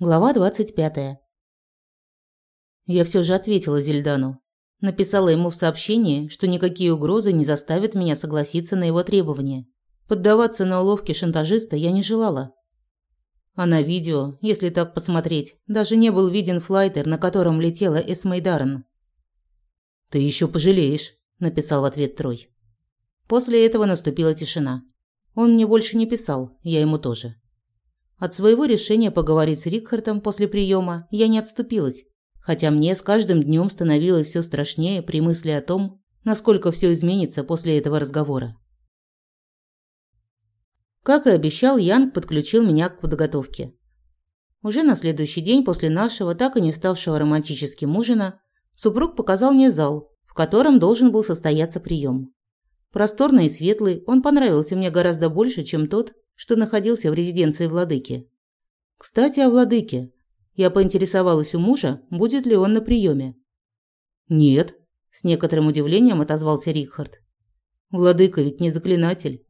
Глава 25. Я все же ответила Зельдану. Написала ему в сообщении, что никакие угрозы не заставят меня согласиться на его требования. Поддаваться на уловки шантажиста я не желала. А на видео, если так посмотреть, даже не был виден флайтер, на котором летела Эсмейдарен. «Ты еще пожалеешь», – написал в ответ Трой. После этого наступила тишина. Он мне больше не писал, я ему тоже. От своего решения поговорить с Рикхартом после приема я не отступилась, хотя мне с каждым днем становилось все страшнее при мысли о том, насколько все изменится после этого разговора. Как и обещал, Янг подключил меня к подготовке. Уже на следующий день после нашего, так и не ставшего романтическим ужина, супруг показал мне зал, в котором должен был состояться прием. Просторный и светлый, он понравился мне гораздо больше, чем тот, что находился в резиденции владыки. Кстати, о владыке. Я поинтересовалась у мужа, будет ли он на приеме. «Нет», – с некоторым удивлением отозвался Рихард. «Владыка ведь не заклинатель,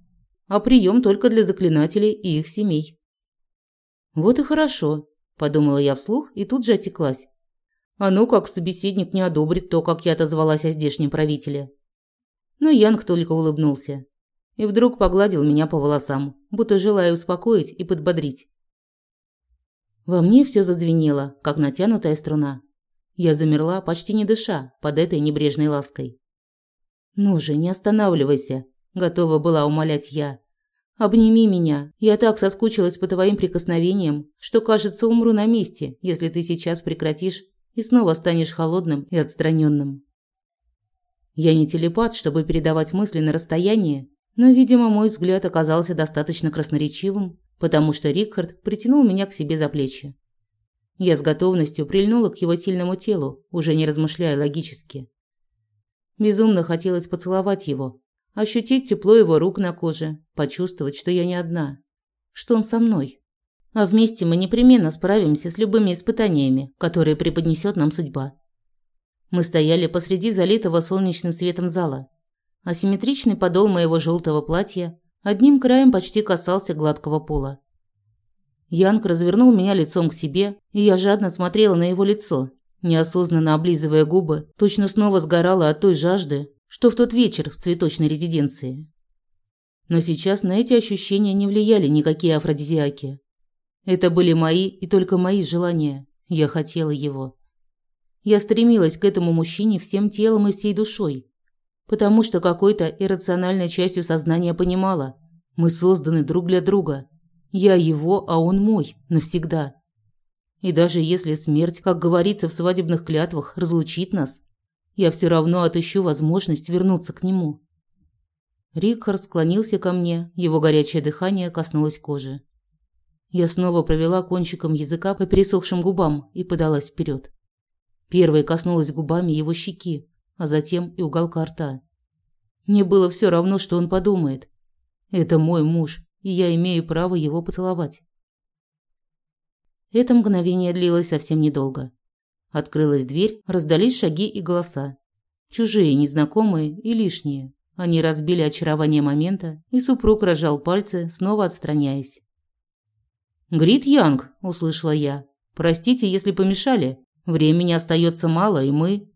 а прием только для заклинателей и их семей». «Вот и хорошо», – подумала я вслух и тут же осеклась. А ну как собеседник не одобрит то, как я отозвалась о здешнем правителе. Но Янг только улыбнулся и вдруг погладил меня по волосам, будто желая успокоить и подбодрить. Во мне все зазвенело, как натянутая струна. Я замерла, почти не дыша, под этой небрежной лаской. «Ну же, не останавливайся», – готова была умолять я. «Обними меня. Я так соскучилась по твоим прикосновениям, что, кажется, умру на месте, если ты сейчас прекратишь и снова станешь холодным и отстраненным. Я не телепат, чтобы передавать мысли на расстояние, но, видимо, мой взгляд оказался достаточно красноречивым, потому что Рикхард притянул меня к себе за плечи. Я с готовностью прильнула к его сильному телу, уже не размышляя логически. Безумно хотелось поцеловать его, ощутить тепло его рук на коже, почувствовать, что я не одна, что он со мной. А вместе мы непременно справимся с любыми испытаниями, которые преподнесет нам судьба. Мы стояли посреди залитого солнечным светом зала. Асимметричный подол моего желтого платья одним краем почти касался гладкого пола. Янг развернул меня лицом к себе, и я жадно смотрела на его лицо, неосознанно облизывая губы, точно снова сгорала от той жажды, что в тот вечер в цветочной резиденции. Но сейчас на эти ощущения не влияли никакие афродизиаки. Это были мои и только мои желания. Я хотела его. Я стремилась к этому мужчине всем телом и всей душой потому что какой-то иррациональной частью сознания понимала, мы созданы друг для друга. Я его, а он мой, навсегда. И даже если смерть, как говорится в свадебных клятвах, разлучит нас, я все равно отыщу возможность вернуться к нему. Рикхард склонился ко мне, его горячее дыхание коснулось кожи. Я снова провела кончиком языка по пересохшим губам и подалась вперед. Первой коснулась губами его щеки, а затем и уголка рта. Мне было все равно, что он подумает. Это мой муж, и я имею право его поцеловать. Это мгновение длилось совсем недолго. Открылась дверь, раздались шаги и голоса. Чужие, незнакомые и лишние. Они разбили очарование момента, и супруг разжал пальцы, снова отстраняясь. «Грит Янг», – услышала я. «Простите, если помешали. Времени остается мало, и мы...»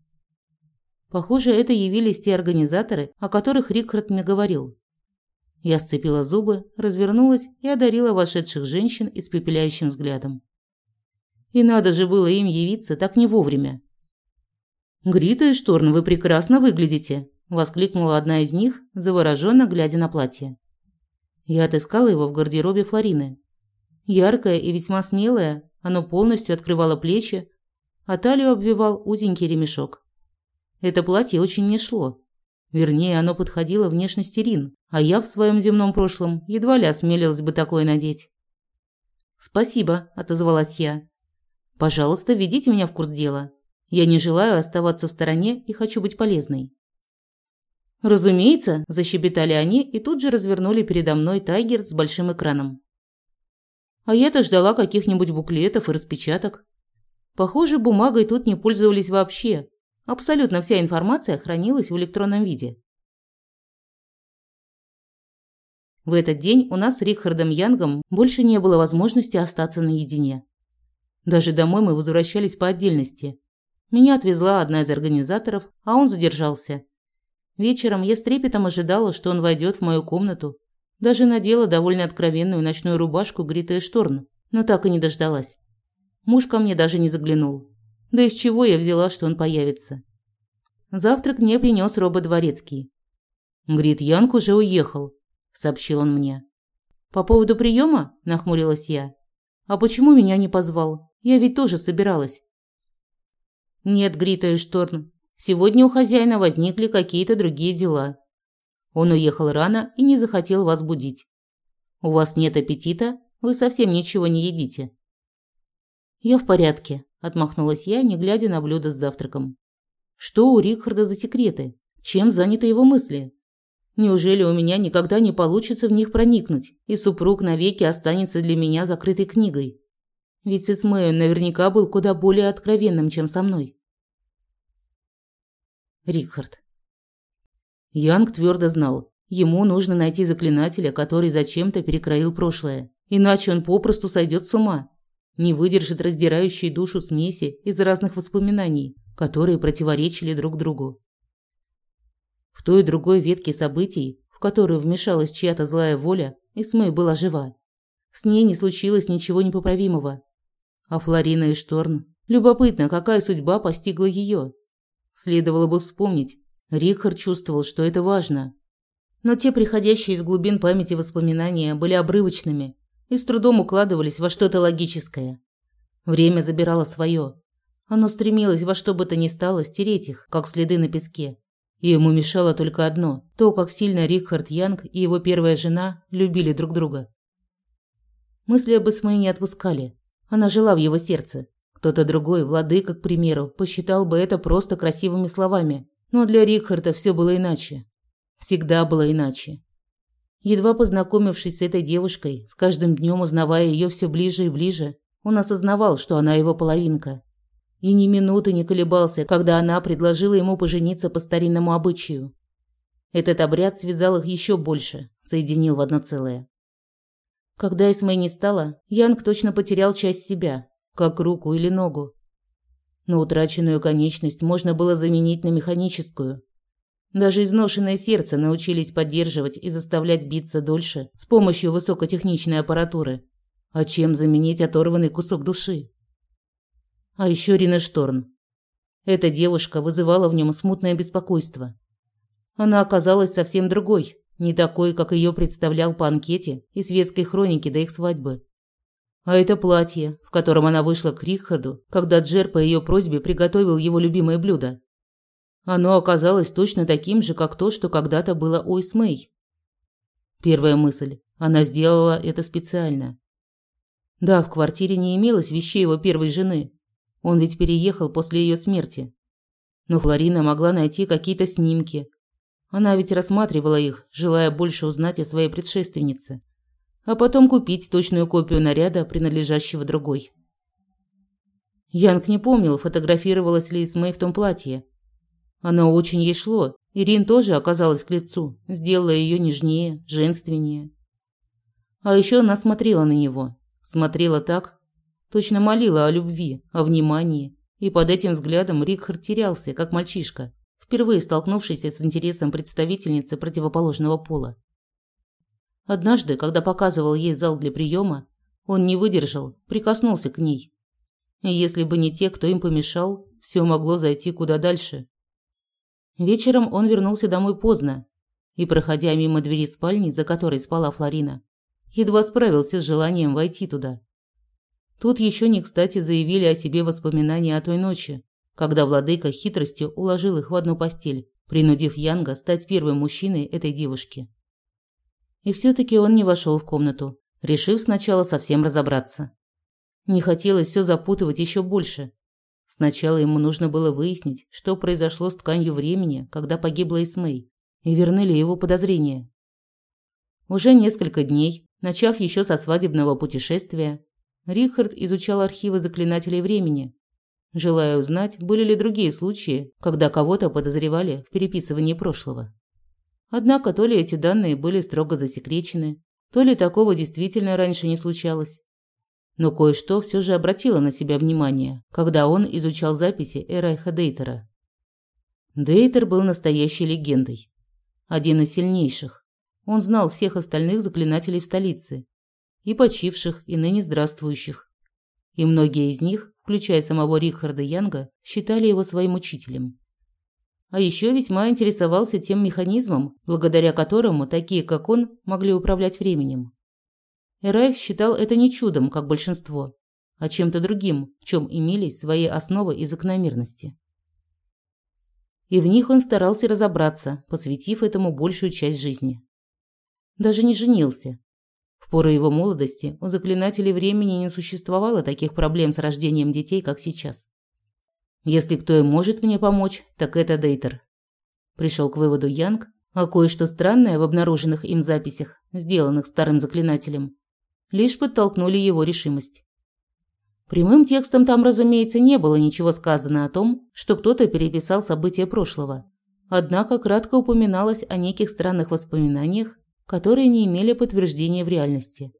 Похоже, это явились те организаторы, о которых Рикард мне говорил. Я сцепила зубы, развернулась и одарила вошедших женщин испепеляющим взглядом. И надо же было им явиться так не вовремя. «Грита и Шторн, вы прекрасно выглядите!» – воскликнула одна из них, завороженно глядя на платье. Я отыскала его в гардеробе Флорины. Яркое и весьма смелое, оно полностью открывало плечи, а талию обвивал узенький ремешок. Это платье очень мне шло. Вернее, оно подходило внешности Рин, а я в своем земном прошлом едва ли осмелилась бы такое надеть. «Спасибо», – отозвалась я. «Пожалуйста, введите меня в курс дела. Я не желаю оставаться в стороне и хочу быть полезной». «Разумеется», – защебетали они и тут же развернули передо мной тайгер с большим экраном. А я-то ждала каких-нибудь буклетов и распечаток. Похоже, бумагой тут не пользовались вообще, Абсолютно вся информация хранилась в электронном виде. В этот день у нас с Рихардом Янгом больше не было возможности остаться наедине. Даже домой мы возвращались по отдельности. Меня отвезла одна из организаторов, а он задержался. Вечером я с трепетом ожидала, что он войдет в мою комнату. Даже надела довольно откровенную ночную рубашку Грита Шторн, но так и не дождалась. Муж ко мне даже не заглянул. Да из чего я взяла, что он появится? Завтрак мне принес робот дворецкий. Грит Янг уже уехал, сообщил он мне. По поводу приема? нахмурилась я. А почему меня не позвал? Я ведь тоже собиралась. Нет, Грита Шторн. Сегодня у хозяина возникли какие-то другие дела. Он уехал рано и не захотел вас будить. У вас нет аппетита? Вы совсем ничего не едите. Я в порядке, отмахнулась я, не глядя на блюдо с завтраком. Что у Рихарда за секреты? Чем заняты его мысли? Неужели у меня никогда не получится в них проникнуть, и супруг навеки останется для меня закрытой книгой? Ведь с наверняка был куда более откровенным, чем со мной. Рихард. Янг твердо знал, ему нужно найти заклинателя, который зачем-то перекроил прошлое, иначе он попросту сойдет с ума, не выдержит раздирающей душу смеси из разных воспоминаний, которые противоречили друг другу. В той и другой ветке событий, в которую вмешалась чья-то злая воля, Исмей была жива. С ней не случилось ничего непоправимого. А Флорина и Шторн... Любопытно, какая судьба постигла ее. Следовало бы вспомнить. Рихард чувствовал, что это важно. Но те приходящие из глубин памяти воспоминания были обрывочными и с трудом укладывались во что-то логическое. Время забирало свое. Оно стремилось во что бы то ни стало стереть их, как следы на песке. И ему мешало только одно – то, как сильно Рихард Янг и его первая жена любили друг друга. Мысли об Исмае не отпускали. Она жила в его сердце. Кто-то другой, владыка, к примеру, посчитал бы это просто красивыми словами. Но для Рихарда все было иначе. Всегда было иначе. Едва познакомившись с этой девушкой, с каждым днем узнавая ее все ближе и ближе, он осознавал, что она его половинка и ни минуты не колебался, когда она предложила ему пожениться по старинному обычаю. Этот обряд связал их еще больше, соединил в одно целое. Когда Эсмей не стало, Янг точно потерял часть себя, как руку или ногу. Но утраченную конечность можно было заменить на механическую. Даже изношенное сердце научились поддерживать и заставлять биться дольше с помощью высокотехничной аппаратуры. А чем заменить оторванный кусок души? А еще Рина Шторн. Эта девушка вызывала в нем смутное беспокойство. Она оказалась совсем другой, не такой, как ее представлял по анкете и светской хронике до их свадьбы. А это платье, в котором она вышла к Рихарду, когда Джер по ее просьбе приготовил его любимое блюдо. Оно оказалось точно таким же, как то, что когда-то было у Исмей. Первая мысль. Она сделала это специально. Да, в квартире не имелось вещей его первой жены, он ведь переехал после ее смерти. Но Флорина могла найти какие-то снимки. Она ведь рассматривала их, желая больше узнать о своей предшественнице, а потом купить точную копию наряда, принадлежащего другой. Янг не помнил, фотографировалась ли Исмей в том платье. Оно очень ей шло, Ирин тоже оказалась к лицу, сделала ее нежнее, женственнее. А еще она смотрела на него, смотрела так, Точно молила о любви, о внимании. И под этим взглядом Рикхард терялся, как мальчишка, впервые столкнувшийся с интересом представительницы противоположного пола. Однажды, когда показывал ей зал для приема, он не выдержал, прикоснулся к ней. И если бы не те, кто им помешал, все могло зайти куда дальше. Вечером он вернулся домой поздно и, проходя мимо двери спальни, за которой спала Флорина, едва справился с желанием войти туда. Тут еще не кстати заявили о себе воспоминания о той ночи, когда владыка хитростью уложил их в одну постель, принудив Янга стать первым мужчиной этой девушки. И все таки он не вошел в комнату, решив сначала совсем разобраться. Не хотелось все запутывать еще больше. Сначала ему нужно было выяснить, что произошло с тканью времени, когда погибла Исмей, и верны ли его подозрения. Уже несколько дней, начав еще со свадебного путешествия, Рихард изучал архивы заклинателей времени, желая узнать, были ли другие случаи, когда кого-то подозревали в переписывании прошлого. Однако то ли эти данные были строго засекречены, то ли такого действительно раньше не случалось. Но кое-что все же обратило на себя внимание, когда он изучал записи Эрайха Дейтера. Дейтер был настоящей легендой. Один из сильнейших. Он знал всех остальных заклинателей в столице. И почивших, и ныне здравствующих. И многие из них, включая самого Рихарда Янга, считали его своим учителем. А еще весьма интересовался тем механизмом, благодаря которому такие, как он, могли управлять временем. Эрайх считал это не чудом, как большинство, а чем-то другим, в чем имелись свои основы и закономерности. И в них он старался разобраться, посвятив этому большую часть жизни. Даже не женился. В пору его молодости у заклинателей времени не существовало таких проблем с рождением детей, как сейчас. Если кто и может мне помочь, так это Дейтер. Пришел к выводу Янг, а кое-что странное в обнаруженных им записях, сделанных старым заклинателем, лишь подтолкнули его решимость. Прямым текстом там, разумеется, не было ничего сказано о том, что кто-то переписал события прошлого. Однако кратко упоминалось о неких странных воспоминаниях, которые не имели подтверждения в реальности.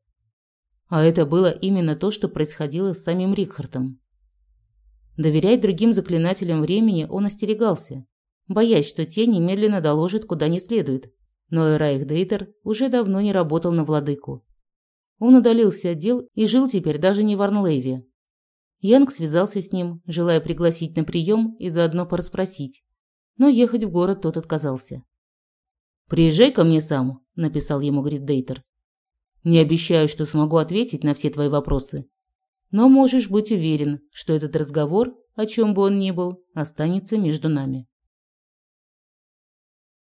А это было именно то, что происходило с самим Рихардом. Доверять другим заклинателям времени он остерегался, боясь, что те немедленно доложат куда не следует. Но Эрайх Дейтер уже давно не работал на владыку. Он удалился от дел и жил теперь даже не в Арнлейве. Янг связался с ним, желая пригласить на прием и заодно порасспросить. Но ехать в город тот отказался. «Приезжай ко мне сам», – написал ему Грид Дейтер. «Не обещаю, что смогу ответить на все твои вопросы, но можешь быть уверен, что этот разговор, о чем бы он ни был, останется между нами.